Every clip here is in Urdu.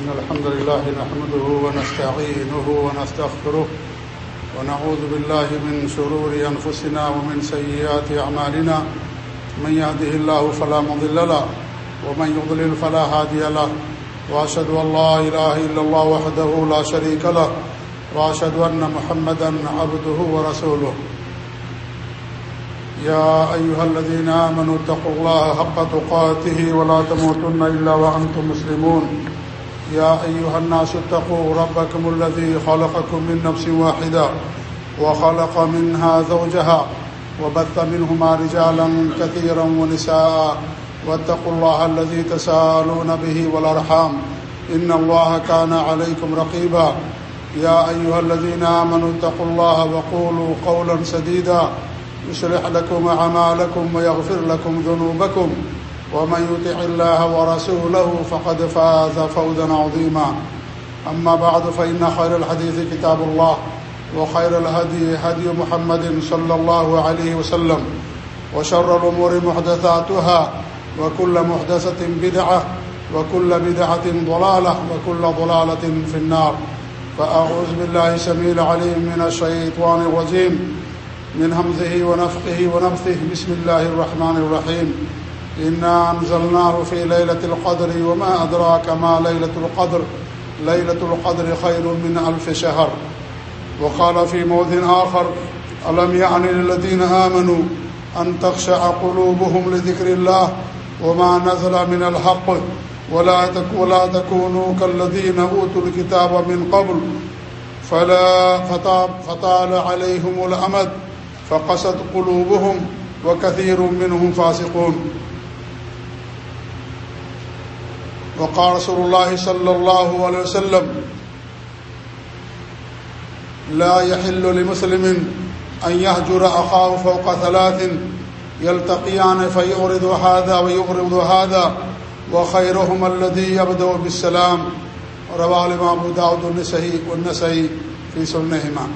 إن الحمد لله نحمده ونستعينه ونستغفره ونعوذ بالله من شرور أنفسنا ومن سيئات أعمالنا من يهده الله فلا مضل له ومن يضلل فلا هادي له وأشهد أن لا إله إلا الله وحده لا شريك له وأشهد أن محمدا عبده ورسوله يا أيها الذين آمنوا اتقوا الله حق تقاته ولا تموتن إلا وأنتم مسلمون يا أيها الناس اتقوا ربكم الذي خلقكم من نفس واحدة وخلق منها زوجها وبث منهما رجالا كثيرا ونساء واتقوا الله الذي تسالون به والأرحام إن الله كان عليكم رقيبا يا أيها الذين آمنوا اتقوا الله وقولوا قولا سديدا يشرح لكم أعمالكم ويغفر لكم ذنوبكم ومن يطع الله ورسوله فقد فاز فوزا عظيما. أما بعد، فإن خير الحديث كتاب الله، وخير الهدي هدي محمد صلى الله عليه وسلم، وشر الأمور محدثاتها، وكل محدثة بدعة، وكل بدعة ضلالة، وكل ضلالة في النار. فأعوذ بالله سميل عليم من الشيطان الرجيم، من همزه ونفقه ونبثه بسم الله الرحمن الرحيم. إنا أنزلناه في ليلة القدر وما أدراك ما ليلة القدر ليلة القدر خير من ألف شهر وقال في موذ آخر ألم يعني للذين آمنوا أن تخشع قلوبهم لذكر الله وما نزل من الحق ولا تكونوا كالذين أوتوا الكتاب من قبل فلا فطال عليهم الأمد فقصد قلوبهم وكثير منهم فاسقون وقال رسول الله صلى الله عليه وسلم، لا يحل لمسلم أن يهجر أخاه فوق ثلاث يلتقيان فيغرد هذا ويغرد هذا، وخيرهما الذي يبدأ بالسلام. رواه الإمام أبو داود النسائي والنسائي في سنهما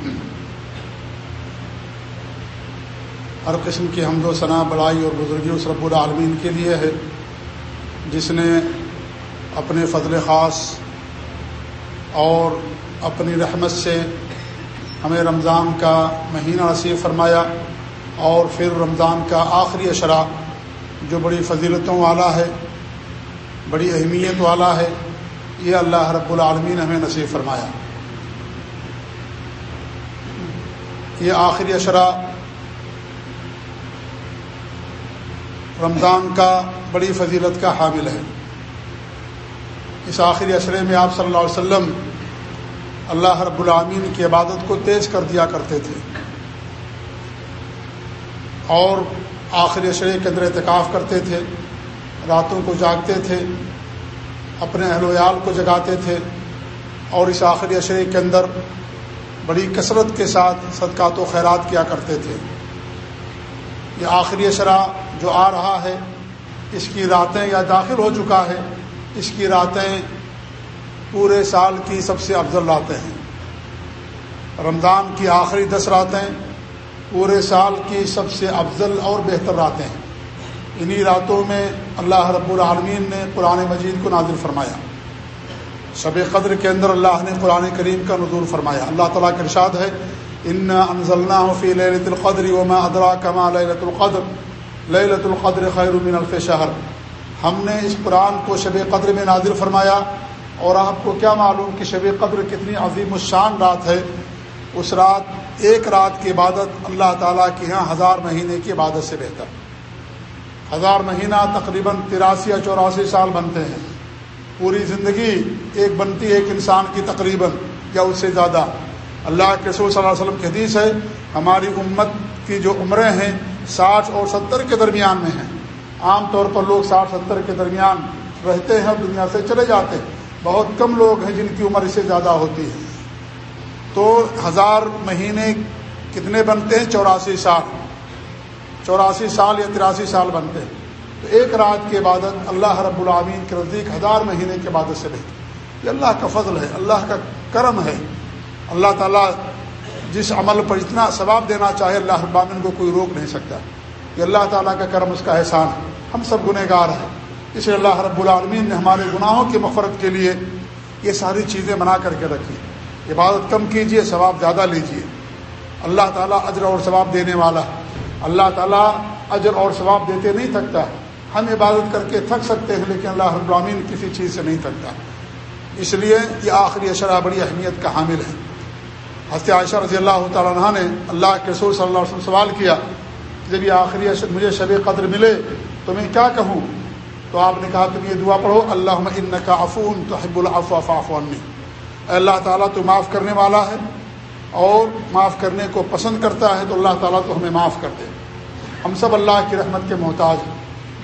ہر قسم کی حمد و ثناء، بڑائی اور بزرگی اس رب العالمین کے لیے ہے، جس نے اپنے فضل خاص اور اپنی رحمت سے ہمیں رمضان کا مہینہ نصیب فرمایا اور پھر رمضان کا آخری اشرا جو بڑی فضیلتوں والا ہے، بڑی اہمیت والا ہے، یہ اللہ رب العالمین ہمیں نصیب فرمایا۔ یہ آخری اشرا رمضان کا بڑی فضیلت کا حامل ہے۔ اس آخری اشرے میں آپ صلی اللہ علیہ وسلم اللہ رب العامین کی عبادت کو تیز کر دیا کرتے تھے۔ اور آخری اشرے کے اندر اعتکاف کرتے تھے، راتوں کو جاگتے تھے، اپنے اہل ویال کو جگاتے تھے۔ اور اس آخری اشرے کے اندر بڑی کثرت کے ساتھ صدقات و خیرات کیا کرتے تھے۔ یہ آخری اشرا جو آ رہا ہے، اس کی راتیں یا داخل ہو چکا ہے اس کی راتیں پورے سال کی سب سے افضل راتیں ہیں۔ رمضان کی آخری دس راتیں پورے سال کی سب سے افضل اور بہتر راتیں ہیں۔ انہی راتوں میں اللہ رب العالمین نے قرآن مجید کو نازل فرمایا۔ شب قدر کے اندر اللہ نے قرآن کریم کا نظور فرمایا۔ اللہ تعالیٰ کا ارشاد ہے ان انزلنا فی ليله القدر وما ادراك ما ليله القدر۔ ليله القدر خیر من الف شهر۔ ہم نے اس قرآن کو شب قدر میں نازل فرمایا اور آپ کو کیا معلوم کہ شب قدر کتنی عظیم الشان رات ہے؟ اس رات، ایک رات کی عبادت اللہ تعالیٰ کے ہاں ہزار مہینے کی عبادت سے بہتر۔ ہزار مہینہ تقریباً تراسی یا چوراسی سال بنتے ہیں۔ پوری زندگی ایک بنتی ہے ایک انسان کی تقریباً یا اس سے زیادہ۔ اللہ کے رسول صلی اللہ علیہ وسلم کی حدیث ہے، ہماری امت کی جو عمریں ہیں ساٹھ اور ستر کے درمیان میں ہیں۔ عام طور پر لوگ ساٹھ ستر کے درمیان رہتے ہیں اور دنیا سے چلے جاتے ہیں۔ بہت کم لوگ ہیں جن کی عمر اس سے زیادہ ہوتی ہے۔ تو ہزار مہینے کتنے بنتے ہیں؟ چوراسی سال۔ چوراسی سال یا تراسی سال بنتے ہیں۔ تو ایک رات کی عبادت اللہ رب العامین کے نزدیک ہزار مہینے کی عبادت سے بہتر یہ اللہ کا فضل ہے، اللہ کا کرم ہے۔ اللہ تعالیٰ جس عمل پر اتنا ثواب دینا چاہے، اللہ ابامن کو کوئی روک نہیں سکتا۔ یہ اللہ تعالیٰ کا کرم، اس کا احسان ہے۔ ہم سب گنہ گار ہیں۔ اس لیے اللہ رب العالمین نے ہمارے گناہوں کی مفرت کے لیے یہ ساری چیزیں بنا کر کے رکھی عبادت کم کیجیے ثواب زیادہ لیجیے اللہ تعالیٰ اجر اور ثواب دینے والا اللہ تعالیٰ اجر اور ثواب دیتے نہیں تھکتا۔ ہم عبادت کر کے تھک سکتے ہیں، لیکن اللہ ابراہین کسی چیز سے نہیں تھکتا۔ اس لیے یہ آخری اشرا بڑی اہمیت کا حامل ہے۔ حضرت عائشہ رضی اللہ تعالیٰ عنہ نے اللہ کے رسول صلی اللہ علیہ وسلم سوال کیا جب یہ آخری مجھے شب قدر ملے تو میں کیا کہوں؟ تو آپ نے کہا تم یہ دعا پڑھو اللہ ان کا افون تو حب الافاف اللہ تعالیٰ تو معاف کرنے والا ہے اور معاف کرنے کو پسند کرتا ہے، تو اللہ تعالیٰ تو ہمیں معاف کر دے۔ ہم سب اللہ کی رحمت کے محتاج ہیں۔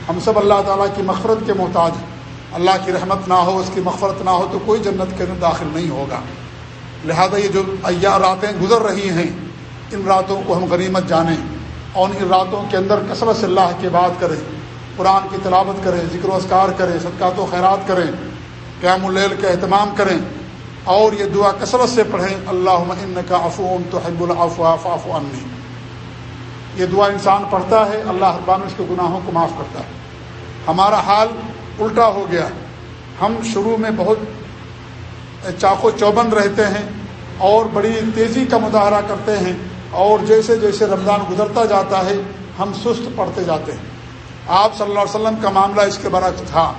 ہم سب اللہ تعالیٰ کی مغفرت کے محتاج ہیں۔ اللہ کی رحمت نہ ہو، اس کی مغفرت نہ ہو، تو کوئی جنت کے اندر داخل نہیں ہوگا۔ لہذا یہ جو ایا راتیں گزر رہی ہیں، ان راتوں کو ہم غنیمت جانیں اور ان راتوں کے اندر کثرت سے اللہ کی بات کریں۔ قرآن کی تلاوت کریں، ذکر و اسکار کریں، صدقات و خیرات کریں، قیام اللیل کا اہتمام کریں۔ اور یہ دعا کثرت سے پڑھیں اللہ ان کا افون تو حب الافاف عنی۔ یہ دعا انسان پڑھتا ہے، اللہ اقبام اس کے گناہوں کو معاف کرتا ہے۔ ہمارا حال الٹا ہو گیا۔ ہم شروع میں بہت چاقو چوبند رہتے ہیں اور بڑی تیزی کا مظاہرہ کرتے ہیں اور جیسے جیسے رمضان گزرتا جاتا ہے، ہم سست پڑھتے جاتے ہیں۔ آپ صلی اللہ علیہ وسلم کا معاملہ اس کے برعکس تھا۔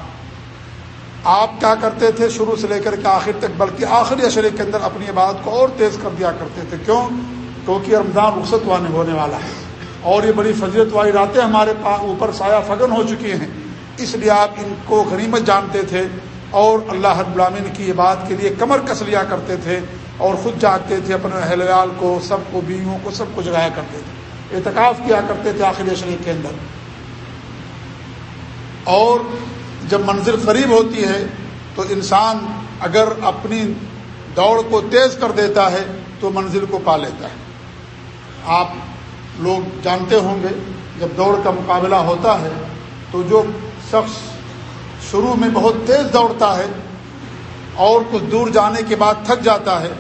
آپ کیا کرتے تھے شروع سے لے کر کے آخر تک، بلکہ آخری اشرے کے اندر اپنی عبادت کو اور تیز کر دیا کرتے تھے۔ کیوں؟ کیونکہ رمضان رخصت وانے ہونے والا ہے۔ اور یہ بڑی فضیت والی راتیں ہمارے اوپر سایہ فگن ہو چکی ہیں۔ اس لیے آپ ان کو غنیمت جانتے تھے اور اللہ حد العامن کی بات کے لیے کمر کس لیا کرتے تھے اور خود جاگتے تھے، اپنے اہلیال کو، سب کو، بیویوں کو، سب کو جگایا کرتے تھے۔ اعتکاف کیا کرتے تھے آخر شریف کے اندر۔ اور جب منزل قریب ہوتی ہے تو انسان اگر اپنی دوڑ کو تیز کر دیتا ہے تو منزل کو پا لیتا ہے۔ آپ لوگ جانتے ہوں گے، جب دوڑ کا مقابلہ ہوتا ہے تو جو شخص شروع میں بہت تیز دوڑتا ہے اور کچھ دور جانے کے بعد تھک جاتا ہے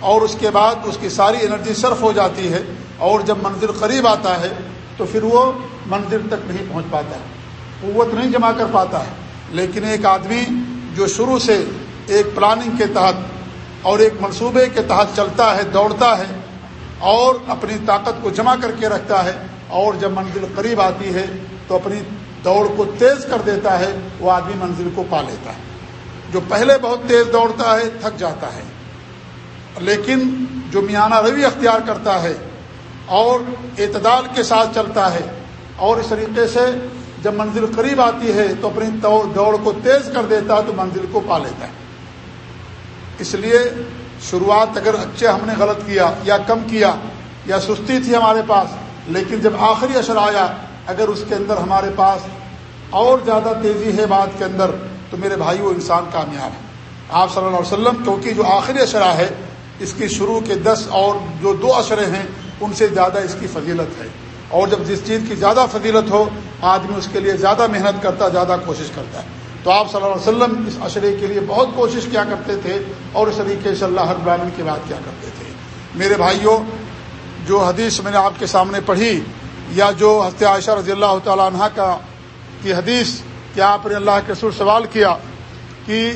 اور اس کے بعد اس کی ساری انرجی صرف ہو جاتی ہے اور جب منزل قریب آتا ہے تو پھر وہ منزل تک نہیں پہنچ پاتا ہے۔ قوت نہیں جمع کر پاتا۔ ہے لیکن ایک آدمی جو شروع سے ایک پلاننگ کے تحت اور ایک منصوبے کے تحت چلتا ہے، دوڑتا ہے اور اپنی طاقت کو جمع کر کے رکھتا ہے اور جب منزل قریب آتی ہے تو اپنی دوڑ کو تیز کر دیتا ہے، وہ آدمی منزل کو پا لیتا ہے۔ جو پہلے بہت تیز دوڑتا ہے، تھک جاتا ہے۔ لیکن جو میانہ روی اختیار کرتا ہے اور اعتدال کے ساتھ چلتا ہے اور اس طریقے سے جب منزل قریب آتی ہے تو اپنی دوڑ کو تیز کر دیتا ہے تو منزل کو پا لیتا ہے۔ اس لیے شروعات اگر اچھے ہم نے غلط کیا یا کم کیا یا سستی تھی ہمارے پاس، لیکن جب آخری اشر آیا، اگر اس کے اندر ہمارے پاس اور زیادہ تیزی ہے بات کے اندر، تو میرے بھائی وہ انسان کامیاب ہے۔ آپ صلی اللہ علیہ وسلم کیونکہ جو آخری اشرا ہے، اس کی شروع کے دس اور جو دو اشرے ہیں، ان سے زیادہ اس کی فضیلت ہے۔ اور جب جس چیز کی زیادہ فضیلت ہو، آدمی اس کے لیے زیادہ محنت کرتا، زیادہ کوشش کرتا ہے۔ تو آپ صلی اللہ علیہ وسلم اس اشرے کے لیے بہت کوشش کیا کرتے تھے اور اس طریقے سے اللہ براہین کی بات کیا کرتے تھے۔ میرے بھائیوں، جو حدیث میں نے آپ کے سامنے پڑھی یا جو حضرت عائشہ رضی اللہ تعالیٰ عنہ کا کی حدیث کیا آپ نے اللہ کے سر سوال کیا کہ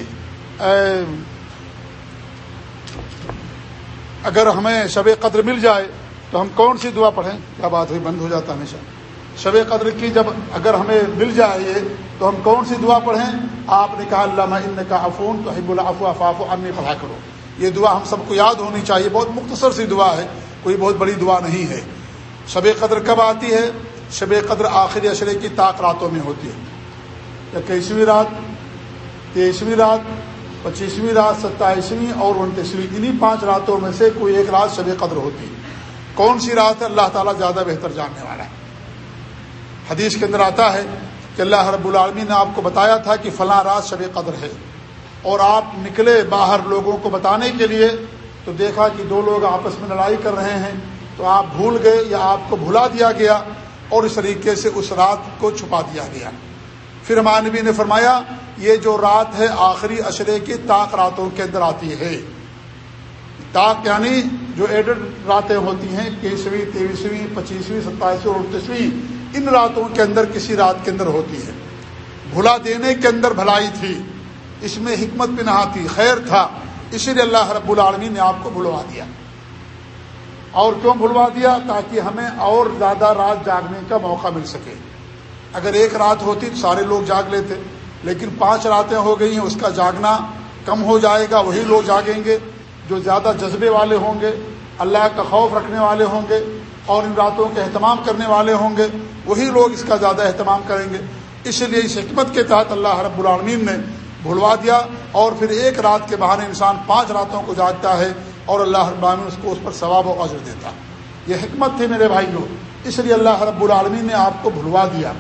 اگر ہمیں شب قدر مل جائے تو ہم کون سی دعا پڑھیں؟ کیا بات ہوئی؟ بند ہو جاتا ہمیشہ۔ شب قدر کی جب اگر ہمیں مل جائے یہ، تو ہم کون سی دعا پڑھیں؟ آپ نے کہا، اللہ ان کا افون تو حب الافو افاف انی پڑھا کرو۔ یہ دعا ہم سب کو یاد ہونی چاہیے۔ بہت مختصر سی دعا ہے، کوئی بہت بڑی دعا نہیں ہے۔ شب قدر کب آتی ہے؟ شب قدر آخری اشرے کی طاق راتوں میں ہوتی ہے۔ اکیسویں رات تیئیسویں رات، پچیسویں رات، ستائیسویں اور انتیسویں انہیں پانچ راتوں میں سے کوئی ایک رات شب قدر ہوتی ہے۔ کون سی رات ہے؟ اللہ تعالیٰ زیادہ بہتر جاننے والا ہے۔ حدیث کے اندر آتا ہے کہ اللہ رب العالمی نے آپ کو بتایا تھا کہ فلاں رات شب قدر ہے۔ اور آپ نکلے باہر لوگوں کو بتانے کے لیے تو دیکھا کہ دو لوگ آپس میں لڑائی کر رہے ہیں۔ تو آپ بھول گئے یا آپ کو بھلا دیا گیا اور اس طریقے سے اس رات کو چھپا دیا گیا۔ پھر ہمارے نبی نے فرمایا، یہ جو رات ہے، آخری اشرے کی طاق راتوں کے اندر آتی ہے۔ طاق یعنی جو ایڈڈ راتیں ہوتی ہیں، اکیسویں، تیئیسویں، پچیسویں، ستائیسویں اور انتیسویں ان راتوں کے اندر کسی رات کے اندر ہوتی ہے۔ بھلا دینے کے اندر بھلائی تھی، اس میں حکمت بھی نہ تھی خیر تھا، اسی لیے اللہ رب العالمین نے آپ کو بھلوا دیا۔ اور کیوں بھلوا دیا؟ تاکہ ہمیں اور زیادہ رات جاگنے کا موقع مل سکے۔ اگر ایک رات ہوتی تو سارے لوگ جاگ لیتے، لیکن پانچ راتیں ہو گئی ہیں، اس کا جاگنا کم ہو جائے گا، وہی لوگ جاگیں گے۔ جو زیادہ جذبے والے ہوں گے، اللہ کا خوف رکھنے والے ہوں گے اور ان راتوں کے اہتمام کرنے والے ہوں گے، وہی لوگ اس کا زیادہ اہتمام کریں گے۔ اس لیے اس حکمت کے تحت اللہ رب العالمین نے بھلوا دیا اور پھر ایک رات کے بہانے انسان پانچ راتوں کو جاگتا ہے اور اللہ رب العالمین اس کو اس پر ثواب و عزر دیتا یہ حکمت تھی میرے بھائیوں، اس لیے اللہ رب العالمین نے آپ کو بھلوا دیا۔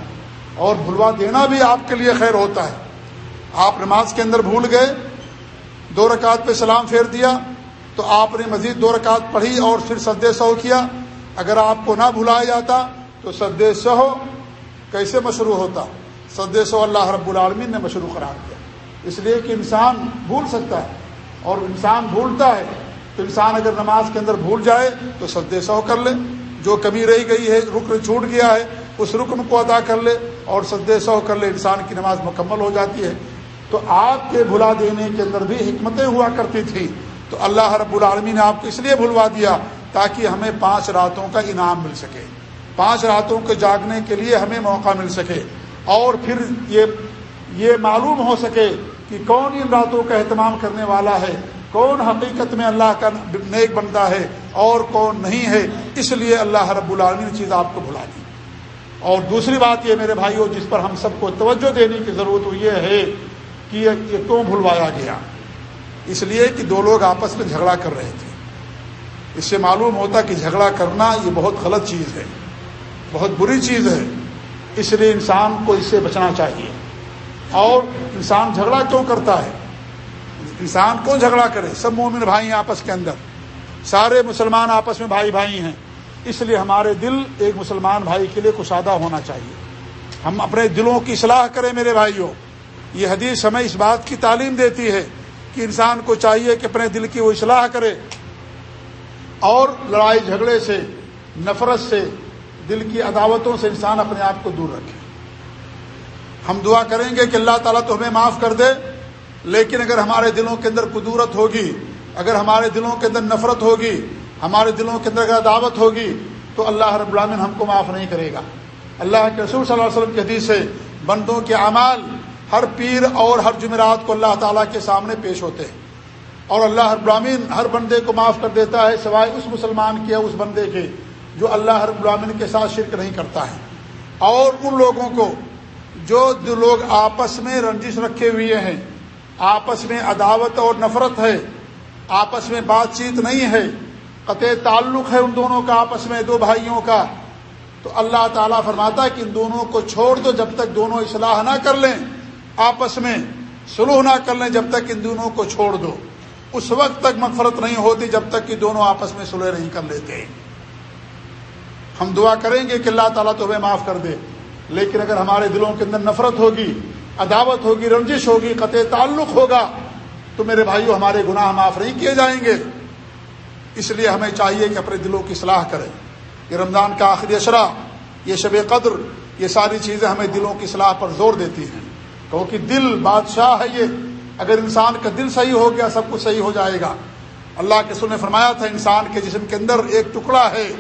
اور بھلوا دینا بھی آپ کے لیے خیر ہوتا ہے۔ آپ نماز کے اندر بھول گئے، دو رکعت پہ سلام پھیر دیا تو آپ نے مزید دو رکعت پڑھی اور پھر سد سہو کیا۔ اگر آپ کو نہ بھلایا جاتا تو سد سہو کیسے مشروع ہوتا؟ سد سو اللہ رب العالمین نے مشروع قرار دیا۔ اس لیے کہ انسان بھول سکتا ہے اور انسان بھولتا ہے۔ تو انسان اگر نماز کے اندر بھول جائے تو سد سہو کر لے۔ جو کمی رہی گئی ہے، رکن چھوٹ گیا ہے، اس رکن کو ادا کر لے اور سد سہو کر لے۔ انسان کی نماز مکمل ہو جاتی ہے۔ تو آپ کے بھلا دینے کے اندر بھی حکمتیں ہوا کرتی تھی تو اللہ رب العالمین نے آپ کو اس لیے بھلوا دیا تاکہ ہمیں پانچ راتوں کا انعام مل سکے۔ پانچ راتوں کے جاگنے کے لیے ہمیں موقع مل سکے۔ اور پھر یہ یہ معلوم ہو سکے کہ کون ان راتوں کا اہتمام کرنے والا ہے، کون حقیقت میں اللہ کا نیک بنتا ہے اور کون نہیں ہے۔ اس لیے اللہ رب العالمین نے چیز آپ کو بھلا دی۔ اور دوسری بات یہ میرے بھائیوں جس پر ہم سب کو توجہ دینے کی ضرورت یہ ہے کہ یہ کیوں بھلوایا گیا۔ اس لیے کہ دو لوگ آپس میں جھگڑا کر رہے تھے۔ اس سے معلوم ہوتا کہ جھگڑا کرنا یہ بہت غلط چیز ہے، بہت بری چیز ہے۔ اس لیے انسان کو اس سے بچنا چاہیے۔ اور انسان جھگڑا کیوں کرتا ہے؟ انسان کون جھگڑا کرے؟ سب مومن بھائی آپس کے اندر۔ سارے مسلمان آپس میں بھائی بھائی ہیں۔ اس لیے ہمارے دل ایک مسلمان بھائی کے لیے کشادہ ہونا چاہیے۔ ہم اپنے دلوں کی صلاح کریں میرے بھائیوں۔ یہ حدیث ہمیں اس بات کی تعلیم دیتی ہے کہ انسان کو چاہیے کہ اپنے دل کی وہ اصلاح کرے اور لڑائی جھگڑے سے، نفرت سے، دل کی عداوتوں سے انسان اپنے آپ کو دور رکھے۔ ہم دعا کریں گے کہ اللہ تعالیٰ تو ہمیں معاف کر دے، لیکن اگر ہمارے دلوں کے اندر قدورت ہوگی، اگر ہمارے دلوں کے اندر نفرت ہوگی، ہمارے دلوں کے اندر اگر عداوت ہوگی، تو اللہ رب العالمین ہم کو معاف نہیں کرے گا۔ اللہ کے رسول صلی اللہ علیہ وسلم کی حدیث سے بندوں کے اعمال ہر پیر اور ہر جمعرات کو اللہ تعالیٰ کے سامنے پیش ہوتے ہیں۔ اور اللہ ہر برامین ہر بندے کو معاف کر دیتا ہے، سوائے اس مسلمان کے اس بندے کے جو اللہ ہر برامین کے ساتھ شرک نہیں کرتا ہے۔ اور ان لوگوں کو جو جو لوگ آپس میں رنجش رکھے ہوئے ہیں، آپس میں عداوت اور نفرت ہے، آپس میں بات چیت نہیں ہے، قطع تعلق ہے ان دونوں کا، آپس میں دو بھائیوں کا، تو اللہ تعالیٰ فرماتا ہے کہ ان دونوں کو چھوڑ دو جب تک دونوں اصلاح نہ کر لیں۔ آپس میں سلوح نہ کر لیں جب تک ان دونوں کو چھوڑ دو۔ اس وقت تک مغفرت نہیں ہوتی جب تک کہ دونوں آپس میں سلح نہیں کر لیتے۔ ہم دعا کریں گے کہ اللہ تعالیٰ تو ہمیں معاف کر دے۔ لیکن اگر ہمارے دلوں کے اندر نفرت ہوگی، عداوت ہوگی، رنجش ہوگی، قطع تعلق ہوگا، تو میرے بھائیو، ہمارے گناہ معاف نہیں کیے جائیں گے۔ اس لیے ہمیں چاہیے کہ اپنے دلوں کی صلاح کریں۔ یہ رمضان کا آخری اشرا یہ شب قدر، یہ ساری چیزیں ہمیں دلوں کی صلاح پر زور دیتی ہیں۔ کیونکہ دل بادشاہ ہے یہ۔ اگر انسان کا دل صحیح ہو گیا، سب کچھ صحیح ہو جائے گا۔ اللہ کے سن نے فرمایا تھا انسان کے جسم کے اندر ایک ٹکڑا ہے۔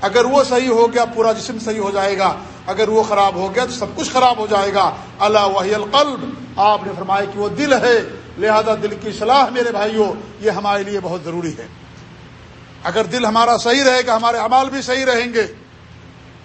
اگر وہ صحیح ہو گیا، پورا جسم صحیح ہو جائے گا۔ اگر وہ خراب ہو گیا، تو سب کچھ خراب ہو جائے گا۔ اللہ وحی القلب۔ آپ نے فرمایا کہ وہ دل ہے۔ لہذا دل کی صلاح میرے بھائیوں، یہ ہمارے لیے بہت ضروری ہے۔ اگر دل ہمارا صحیح رہے گا، ہمارے اعمال بھی صحیح رہیں گے۔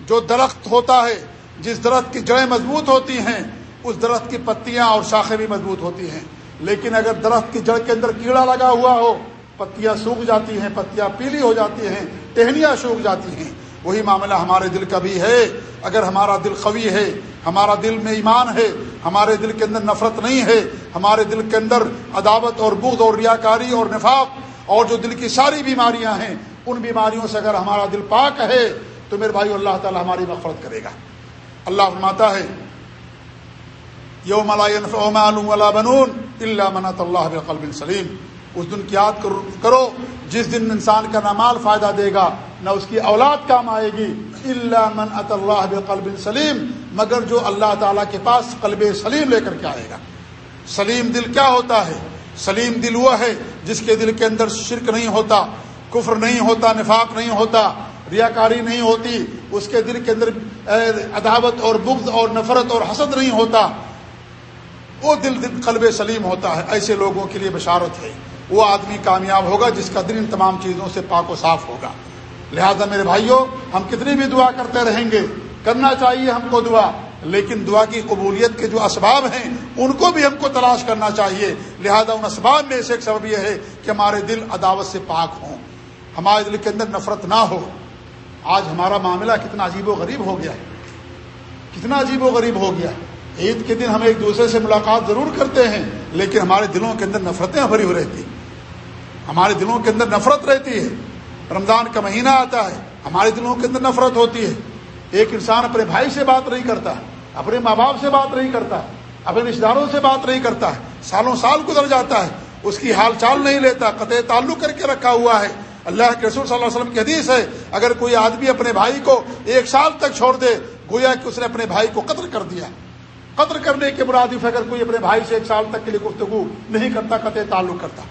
جو درخت ہوتا ہے، جس درخت کی جڑیں مضبوط ہوتی ہیں اس درخت کی پتیاں اور شاخیں بھی مضبوط ہوتی ہیں۔ لیکن اگر درخت کی جڑ کے اندر کیڑا لگا ہوا ہو، پتیاں سوکھ جاتی ہیں، پتیاں پیلی ہو جاتی ہیں، ٹہنیاں سوکھ جاتی ہیں۔ وہی معاملہ ہمارے دل کا بھی ہے۔ اگر ہمارا دل قوی ہے، ہمارا دل میں ایمان ہے، ہمارے دل کے اندر نفرت نہیں ہے، ہمارے دل کے اندر عداوت اور بغض اور ریاکاری اور نفاق اور جو دل کی ساری بیماریاں ہیں، ان بیماریوں سے اگر ہمارا دل پاک ہے، تو میرے بھائی اللہ تعالی ہماری مغفرت کرے گا۔ اللہ فرماتا ہے یوم ولا بنون اللہ منت اللہ بقلب سلیم اس دن کی یاد کرو، جس دن انسان کا نہ مال فائدہ دے گا، نہ اس کی اولاد کام آئے گی۔ اللہ من اط اللہ بقلب سلیم مگر جو اللہ تعالیٰ کے پاس قلب سلیم لے کر کے آئے گا۔ سلیم دل کیا ہوتا ہے؟ سلیم دل وہ ہے جس کے دل کے اندر شرک نہیں ہوتا، کفر نہیں ہوتا، نفاق نہیں ہوتا، ریاکاری نہیں ہوتی۔ اس کے دل کے اندر عداوت اور بغض اور نفرت اور حسد نہیں ہوتا۔ وہ دل دل قلب سلیم ہوتا ہے، ایسے لوگوں کے لیے بشارت ہے۔ وہ آدمی کامیاب ہوگا جس کا دل ان تمام چیزوں سے پاک و صاف ہوگا۔ لہذا میرے بھائیوں، ہم کتنی بھی دعا کرتے رہیں گے، کرنا چاہیے ہم کو دعا، لیکن دعا کی قبولیت کے جو اسباب ہیں، ان کو بھی ہم کو تلاش کرنا چاہیے۔ لہذا ان اسباب میں سے ایک سبب یہ ہے کہ ہمارے دل عداوت سے پاک ہوں۔ ہمارے دل کے اندر نفرت نہ ہو۔ آج ہمارا معاملہ کتنا عجیب و غریب ہو گیا ہے۔ کتنا عجیب و غریب ہو گیا عید کے دن ہم ایک دوسرے سے ملاقات ضرور کرتے ہیں، لیکن ہمارے دلوں کے اندر نفرتیں بھری ہوئی رہتی ہمارے دلوں کے اندر نفرت رہتی ہے۔ رمضان کا مہینہ آتا ہے، ہمارے دلوں کے اندر نفرت ہوتی ہے۔ ایک انسان اپنے بھائی سے بات نہیں کرتا، اپنے ماں باپ سے بات نہیں کرتا، اپنے رشتے داروں سے بات نہیں کرتا۔ ہے سالوں سال گزر جاتا ہے، اس کی حال چال نہیں لیتا قطع تعلق کر کے رکھا ہوا ہے۔ اللہ کے رسول صلی اللہ علیہ وسلم کی حدیث ہے، اگر کوئی آدمی اپنے بھائی کو ایک سال تک چھوڑ دے، گویا کہ اس نے اپنے بھائی کو قتل کر دیا۔ قتل کرنے کے مرادف اگر کوئی اپنے بھائی سے ایک سال تک کے لیے گفتگو نہیں کرتا قطع تعلق کرتا۔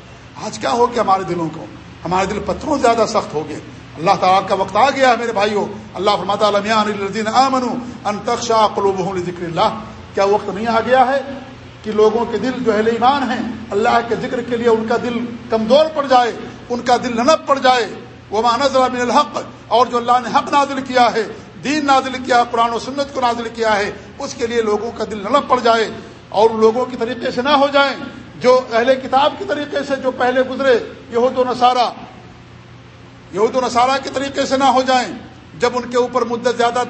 آج کیا ہو گیا ہمارے دلوں کو؟ ہمارے دل پتھروں زیادہ سخت ہو گئے۔ اللہ تعالیٰ کا وقت آ گیا ہے میرے بھائیوں اللہ فرمات امن انتخشا قلوب ذکر اللہ۔ کیا وقت نہیں آ گیا ہے کہ لوگوں کے دل جو اہل ایمان ہیں، اللہ کے ذکر کے لیے ان کا دل کمزور پڑ جائے، ان کا دل ننب پڑ جائے۔ وہ مانزلہ من الحق اور جو اللہ نے حق نازل کیا ہے دین نازل کیا، قرآن و سنت کو نازل کیا ہے، اس کے لیے لوگوں کا دل ننب پڑ جائے اور لوگوں کی طریقے سے نہ ہو جائیں، جو اہل کتاب کے طریقے سے، جو پہلے گزرے یہود و نصارہ، یہود و نصارہ کے طریقے سے نہ ہو جائیں، جب ان کے اوپر مدت زیادہ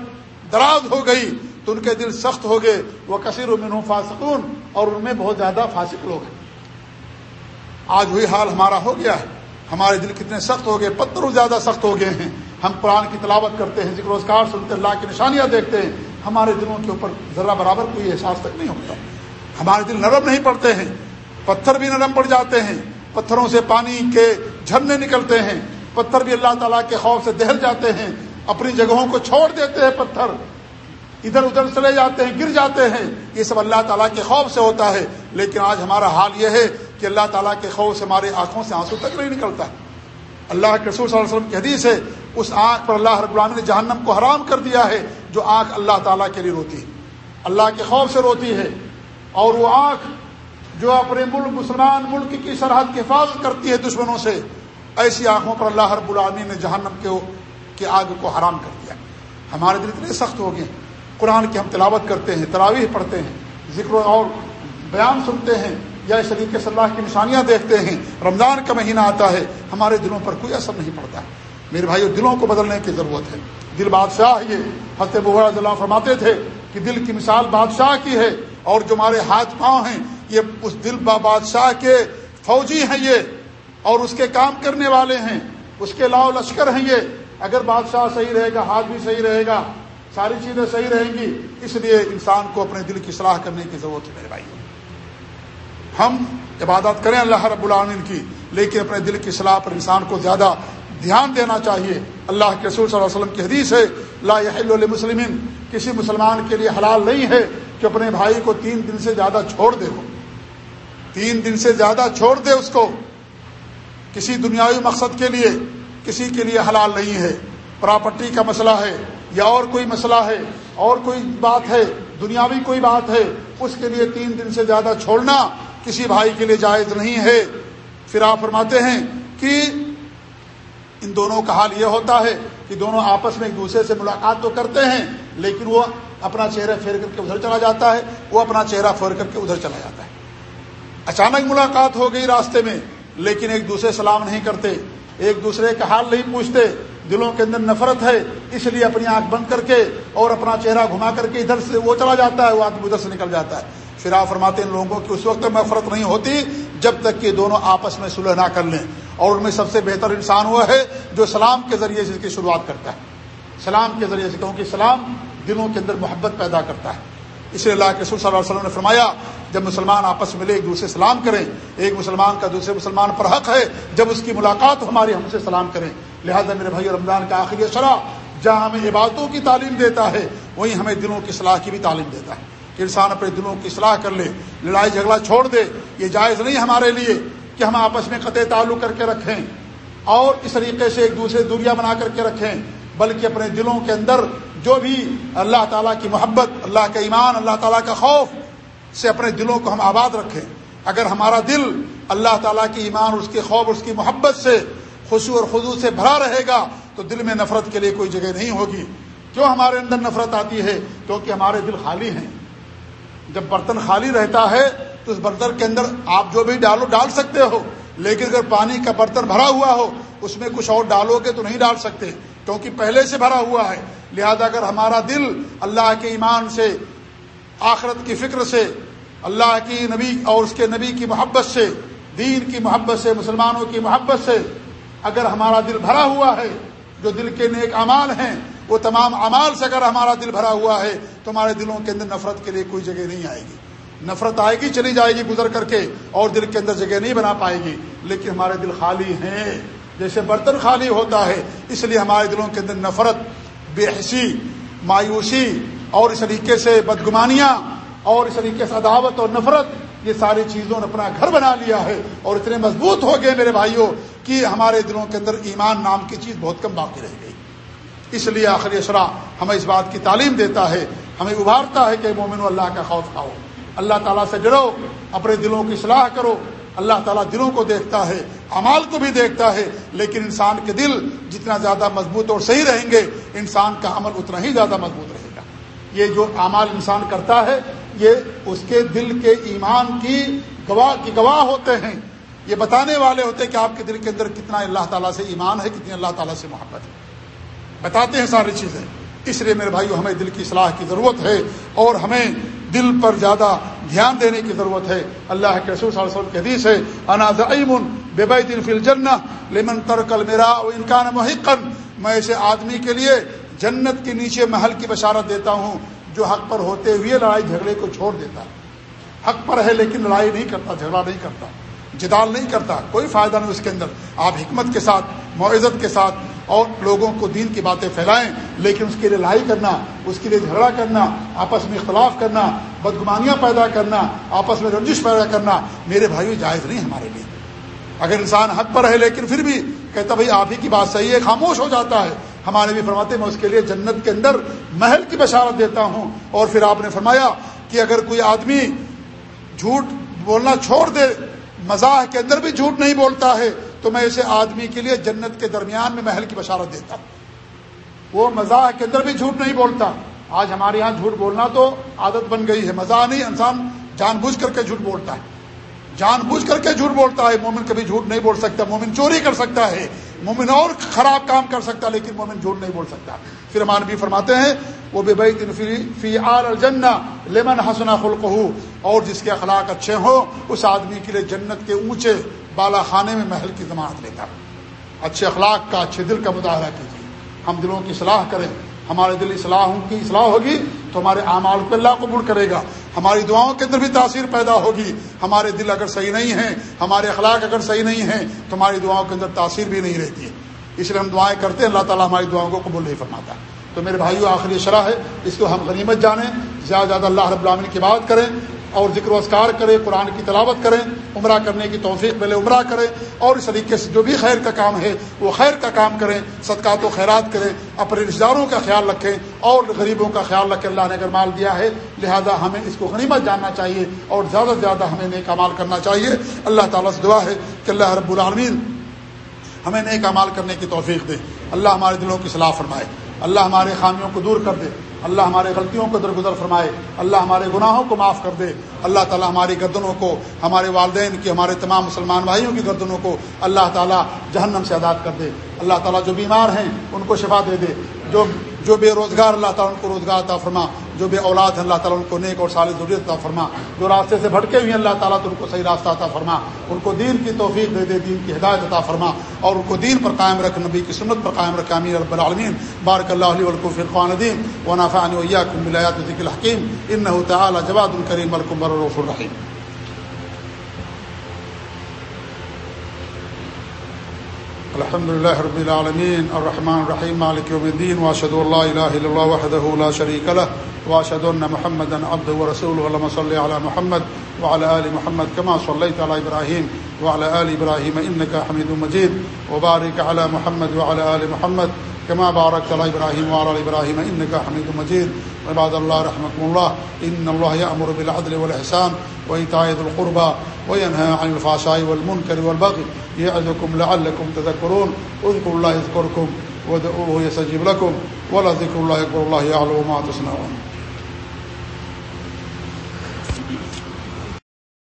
دراز ہو گئی تو ان کے دل سخت ہو گئے وہ کثیر و فاسقون اور ان میں بہت زیادہ فاسق لوگ ہیں۔ آج وہی حال ہمارا ہو گیا ہے، ہمارے دل کتنے سخت ہو گئے پتھر زیادہ سخت ہو گئے ہیں۔ ہم قرآن کی تلاوت کرتے ہیں، ذکر روزگار سنتے اللہ کی نشانیاں دیکھتے ہیں، ہمارے دلوں کے اوپر ذرا برابر کوئی احساس تک نہیں ہوتا۔ ہمارے دل نرم نہیں پڑتے ہیں، پتھر بھی نرم پڑ جاتے ہیں، پتھروں سے پانی کے جھرنے نکلتے ہیں، پتھر بھی اللہ تعالیٰ کے خوف سے دہل جاتے ہیں، اپنی جگہوں کو چھوڑ دیتے ہیں پتھر۔ ادھر ادھر چلے جاتے ہیں، گر جاتے ہیں، یہ سب اللہ تعالیٰ کے خوف سے ہوتا ہے۔ لیکن آج ہمارا حال یہ ہے کہ اللہ تعالیٰ کے خوف سے ہماری آنکھوں سے آنسو تک نہیں نکلتا۔ اللہ کے رسول صلی اللہ علیہ وسلم کی حدیث ہے اس آنکھ پر اللہ رب العالمین نے جہنم کو حرام کر دیا ہے جو آنکھ اللہ تعالیٰ کے لیے روتی ہے۔ اللہ کے خوف سے روتی ہے۔ اور وہ آنکھ جو اپنے ملک، مسلمان ملک کی سرحد کی حفاظت کرتی ہے دشمنوں سے، ایسی آنکھوں پر اللہ رب العالمین نے جہنم کے کی آگ کو حرام کر دیا ہمارے دل اتنے سخت ہو گئے قرآن کی ہم تلاوت کرتے ہیں، تراویح پڑھتے ہیں، ذکر اور بیان سنتے ہیں، یا اس طریقے سے اللہ کی نشانیاں دیکھتے ہیں۔ رمضان کا مہینہ آتا ہے، ہمارے دلوں پر کوئی اثر نہیں پڑتا۔ میرے بھائیوں دلوں کو بدلنے کی ضرورت ہے۔ دل بادشاہ یہ حضرت اللہ فرماتے تھے کہ دل کی مثال بادشاہ کی ہے اور جو ہمارے ہاتھ پاؤں ہیں، یہ اس دل بادشاہ کے فوجی ہیں یہ اور اس کے کام کرنے والے ہیں۔ اس کے لاؤ لشکر ہیں یہ۔ اگر بادشاہ صحیح رہے گا، ہاتھ بھی صحیح رہے گا، ساری چیزیں صحیح رہیں گی، اس لیے انسان کو اپنے دل کی صلاح کرنے کی ضرورت ہے میرے بھائی ہم عبادت کریں اللہ رب العالمین کی، لیکن اپنے دل کی صلاح پر انسان کو زیادہ دھیان دینا چاہیے۔ اللہ کے رسول صلی اللہ علیہ وسلم کی حدیث ہے، لا يحل مسلم کسی مسلمان کے لیے حلال نہیں ہے کہ اپنے بھائی کو تین دن سے زیادہ چھوڑ دے وہ تین دن سے زیادہ چھوڑ دے اس کو۔ کسی دنیاوی مقصد کے لیے، کسی کے لیے حلال نہیں ہے۔ پراپرٹی کا مسئلہ ہے، یا اور کوئی مسئلہ ہے، اور کوئی بات ہے، دنیاوی کوئی بات ہے، اس کے لیے تین دن سے زیادہ چھوڑنا کسی بھائی کے لیے جائز نہیں ہے۔ پھر آپ فرماتے ہیں کہ ان دونوں کا حال یہ ہوتا ہے کہ دونوں آپس میں ایک دوسرے سے ملاقات تو کرتے ہیں، لیکن وہ اپنا چہرہ پھیر کر کے ادھر چلا جاتا ہے، وہ اپنا چہرہ پھیر کر کے ادھر چلا جاتا ہے۔ اچانک ملاقات ہو گئی راستے میں، لیکن ایک دوسرے سلام نہیں کرتے، ایک دوسرے کا حال نہیں پوچھتے، دلوں کے اندر نفرت ہے، اس لیے اپنی آنکھ بند کر کے اور اپنا چہرہ گھما کر کے ادھر سے وہ چلا جاتا ہے، وہ آدمی ادھر سے نکل جاتا ہے۔ پھر آپ فرماتے ہیں لوگوں کی اس وقت نفرت نہیں ہوتی، جب تک کہ دونوں آپس میں صلح نہ کر لیں۔ اور ان میں سب سے بہتر انسان وہ ہے جو سلام کے ذریعے سے اس کی شروعات کرتا ہے۔ سلام کے ذریعے سے، کیونکہ سلام دلوں کے اندر محبت پیدا کرتا ہے۔ اس لیے اللہ کے رسول صلی اللہ علیہ وسلم نے فرمایا، جب مسلمان آپس میں ملے، ایک دوسرے سلام کریں، ایک مسلمان کا دوسرے مسلمان پر حق ہے، جب اس کی ملاقات ہماری، ہم سے سلام کریں۔ لہذا میرے بھائی رمضان کا آخری شرح جہاں ہمیں عبادتوں کی تعلیم دیتا ہے، وہیں ہمیں دلوں کی صلاح کی بھی تعلیم دیتا ہے۔ کہ انسان اپنے دلوں کی اصلاح کر لے، لڑائی جھگڑا چھوڑ دے، یہ جائز نہیں ہمارے لیے۔ کہ ہم آپس میں قطع تعلق کر کے رکھیں اور اس طریقے سے ایک دوسرے دوریا بنا کر کے رکھیں، بلکہ اپنے دلوں کے اندر جو بھی اللہ تعالیٰ کی محبت، اللہ کا ایمان، اللہ تعالیٰ کا خوف، سے اپنے دلوں کو ہم آباد رکھیں۔ اگر ہمارا دل اللہ تعالیٰ کی ایمان اس کے خوف اس کی محبت سے خوشو اور خضو سے بھرا رہے گا، تو دل میں نفرت کے لیے کوئی جگہ نہیں ہوگی۔ کیوں ہمارے اندر نفرت آتی ہے؟ کیونکہ ہمارے دل خالی ہیں۔ جب برتن خالی رہتا ہے تو اس برتن کے اندر آپ جو بھی ڈالو ڈال سکتے ہو، لیکن اگر پانی کا برتن بھرا ہوا ہو، اس میں کچھ اور ڈالو گے تو نہیں ڈال سکتے، کیونکہ پہلے سے بھرا ہوا ہے۔ لہذا اگر ہمارا دل اللہ کے ایمان سے، آخرت کی فکر سے، اللہ کی نبی اور اس کے نبی کی محبت سے، دین کی محبت سے، مسلمانوں کی محبت سے اگر ہمارا دل بھرا ہوا ہے، جو دل کے نیک امال ہیں، وہ تمام امال سے اگر ہمارا دل بھرا ہوا ہے تو ہمارے دلوں کے اندر نفرت کے لیے کوئی جگہ نہیں آئے گی۔ نفرت آئے گی، چلی جائے گی گزر کر کے اور دل کے اندر جگہ نہیں بنا پائے گی۔ لیکن ہمارے دل خالی ہیں۔ جیسے برتن خالی ہوتا ہے، اس لیے ہمارے دلوں کے اندر نفرت بے حسی مایوسی اور اس طریقے سے بدگمانیاں اور اس طریقے سے عداوت اور نفرت، یہ ساری چیزوں نے اپنا گھر بنا لیا ہے۔ اور اتنے مضبوط ہو گئے میرے بھائیوں کہ ہمارے دلوں کے اندر ایمان نام کی چیز بہت کم باقی رہ گئی۔ اس لیے آخری اشرا ہمیں اس بات کی تعلیم دیتا ہے ہمیں ابھارتا ہے کہ مومن اللہ کا خوف کھاؤ۔ اللہ تعالیٰ سے ڈرو، اپنے دلوں کی صلاح کرو۔ اللہ تعالیٰ دلوں کو دیکھتا ہے امال کو بھی دیکھتا ہے، لیکن انسان کے دل جتنا زیادہ مضبوط اور صحیح رہیں گے، انسان کا عمل اتنا ہی زیادہ مضبوط رہے گا۔ یہ جو اعمال انسان کرتا ہے، یہ اس کے دل کے ایمان کی گواہ کی گواہ ہوتے ہیں۔ یہ بتانے والے ہوتے ہیں کہ آپ کے دل کے اندر کتنا اللہ تعالیٰ سے ایمان ہے، کتنی اللہ تعالیٰ سے محبت ہے۔ بتاتے ہیں ساری چیزیں۔ اس لیے میرے بھائیو، ہمیں دل کی صلاح کی ضرورت ہے اور ہمیں دل پر زیادہ دھیان دینے کی ضرورت ہے۔ اللہ کے رسول صلی اللہ علیہ وسلم کی حدیث ہے، انا بے بیت فی الجنہ لمن ترکل میرا انکان محقن میں ایسے آدمی کے لیے جنت کے نیچے محل کی بشارت دیتا ہوں، جو حق پر ہوتے ہوئے لڑائی جھگڑے کو چھوڑ دیتا۔ حق پر ہے لیکن لڑائی نہیں کرتا، جھگڑا نہیں کرتا، جدال نہیں کرتا، کوئی فائدہ نہیں اس کے اندر۔ آپ حکمت کے ساتھ، معزت کے ساتھ اور لوگوں کو دین کی باتیں پھیلائیں، لیکن اس کے لیے لڑائی کرنا، اس کے لیے جھگڑا کرنا، آپس میں اختلاف کرنا، بدگمانیاں پیدا کرنا، آپس میں رنجش پیدا کرنا، میرے بھائی جائز نہیں ہمارے لیے۔ اگر انسان حق پر ہے لیکن پھر بھی کہتا بھائی، آپ ہی کی بات صحیح ہے، خاموش ہو جاتا ہے۔ ہمارے بھی فرماتے میں اس کے لیے جنت کے اندر محل کی بشارت دیتا ہوں۔ اور پھر آپ نے فرمایا کہ اگر کوئی آدمی جھوٹ بولنا چھوڑ دے، مزاح کے اندر بھی جھوٹ نہیں بولتا ہے تو میں اسے آدمی کے لیے جنت کے درمیان میں محل کی بشارت دیتا ہوں۔ وہ مزاح کے اندر بھی جھوٹ نہیں بولتا۔ آج ہمارے یہاں جھوٹ بولنا تو عادت بن گئی ہے۔ مزاح نہیں، انسان جان بوجھ کر کے جھوٹ بولتا ہے۔ جان بوجھ کر کے جھوٹ بولتا ہے، مومن کبھی جھوٹ نہیں بول سکتا۔ مومن چوری کر سکتا ہے، مومن اور خراب کام کر سکتا ہے، لیکن مومن جھوٹ نہیں بول سکتا۔ پھر ہمان بھی فرماتے ہیں، وہ بے بئی فی آر الجنہ لیمن حسنا خلق اور جس کے اخلاق اچھے ہوں، اس آدمی کے لیے جنت کے اونچے بالا خانے میں محل کی ضمانت لے کر۔ اچھے اخلاق کا، اچھے دل کا مظاہرہ کیجیے۔ ہم دلوں کی صلاح کریں۔ ہمارے دل اصلاحوں کی اصلاح ہوگی تو ہمارے اعمال کو اللہ قبول کرے گا۔ ہماری دعاؤں کے اندر بھی تاثیر پیدا ہوگی۔ ہمارے دل اگر صحیح نہیں ہیں، ہمارے اخلاق اگر صحیح نہیں ہیں تو ہماری دعاؤں کے اندر تاثیر بھی نہیں رہتی۔ ہے اس لیے ہم دعائیں کرتے ہیں، اللہ تعالیٰ ہماری دعاؤں کو قبول نہیں فرماتا۔ تو میرے بھائیو، آخری شرح ہے۔ اس کو ہم غنیمت جانیں۔ زیادہ زیادہ اللہ رب العالمین کی بات کریں۔ اور ذکر و اسکار کریں، قرآن کی تلاوت کریں، عمرہ کرنے کی توفیق پہلے عمرہ کریں، اور اس طریقے سے جو بھی خیر کا کام ہے، وہ خیر کا کام کریں، صدقات و خیرات کریں، اپنے رشتہ داروں کا خیال رکھیں، اور غریبوں کا خیال رکھیں، اللہ نے اگر مال دیا ہے، لہذا ہمیں اس کو غنیمت جاننا چاہیے، اور زیادہ سے زیادہ ہمیں نیک مال کرنا چاہیے۔ اللہ تعالیٰ سے دعا ہے کہ اللہ رب العالمین ہمیں نیک مال کرنے کی توفیق دے۔ اللہ ہمارے دلوں کی صلاح فرمائے۔ اللہ ہمارے خامیوں کو دور کر دے۔ اللہ ہمارے غلطیوں کو درگزر فرمائے، اللہ ہمارے گناہوں کو معاف کر دے۔ اللہ تعالی ہماری گردنوں کو، ہمارے والدین کی، ہمارے تمام مسلمان بھائیوں کی گردنوں کو اللہ تعالی جہنم سے آزاد کر دے۔ اللہ تعالیٰ جو بیمار ہیں، ان کو شفا دے دے۔ جو جو بے روزگار اللہ تعالیٰ ان کو روزگار عطا فرما، جو بے اولاد ہیں اللہ تعالیٰ ان کو نیک اور سال ضروریت عطا فرما، جو راستے سے بھٹکے ہوئے ہیں اللہ تعالیٰ تو ان کو صحیح راستہ عطا فرما، ان کو دین کی توفیق دے دے، دین کی ہدایت عطا فرما، اور ان کو دین پر قائم رکھ، نبی کی سنت پر قائم رکھ امیر رب العالمین۔ بارک اللہ علیہ ولکم فرقان الدین و نافعان ویاکم بلایات ذکر الحکیم۔ انه الحمد لله رب العالمين الرحمن الرحيم مالك يوم الدين واشهد ان لا اله الا الله وحده لا شريك له واشهد ان محمدا عبده ورسوله اللهم صل على محمد وعلى ال محمد كما صليت على ابراهيم وعلى ال ابراهيم انك حميد مجيد وبارك على محمد وعلى ال محمد كما باركت على ابراهيم وعلى ال ابراهيم انك حميد مجيد عباد الله رحمكم الله ان الله يأمر بالعدل والاحسان وإيتاء ذي القربى وينهى عن الفحشاء والمنكر والبغي يعظكم لعلكم تذكرون، اذكروا الله يذكركم ودعوه يستجب لكم، ولذكر الله أكبر الله يعلم ما تصنعون.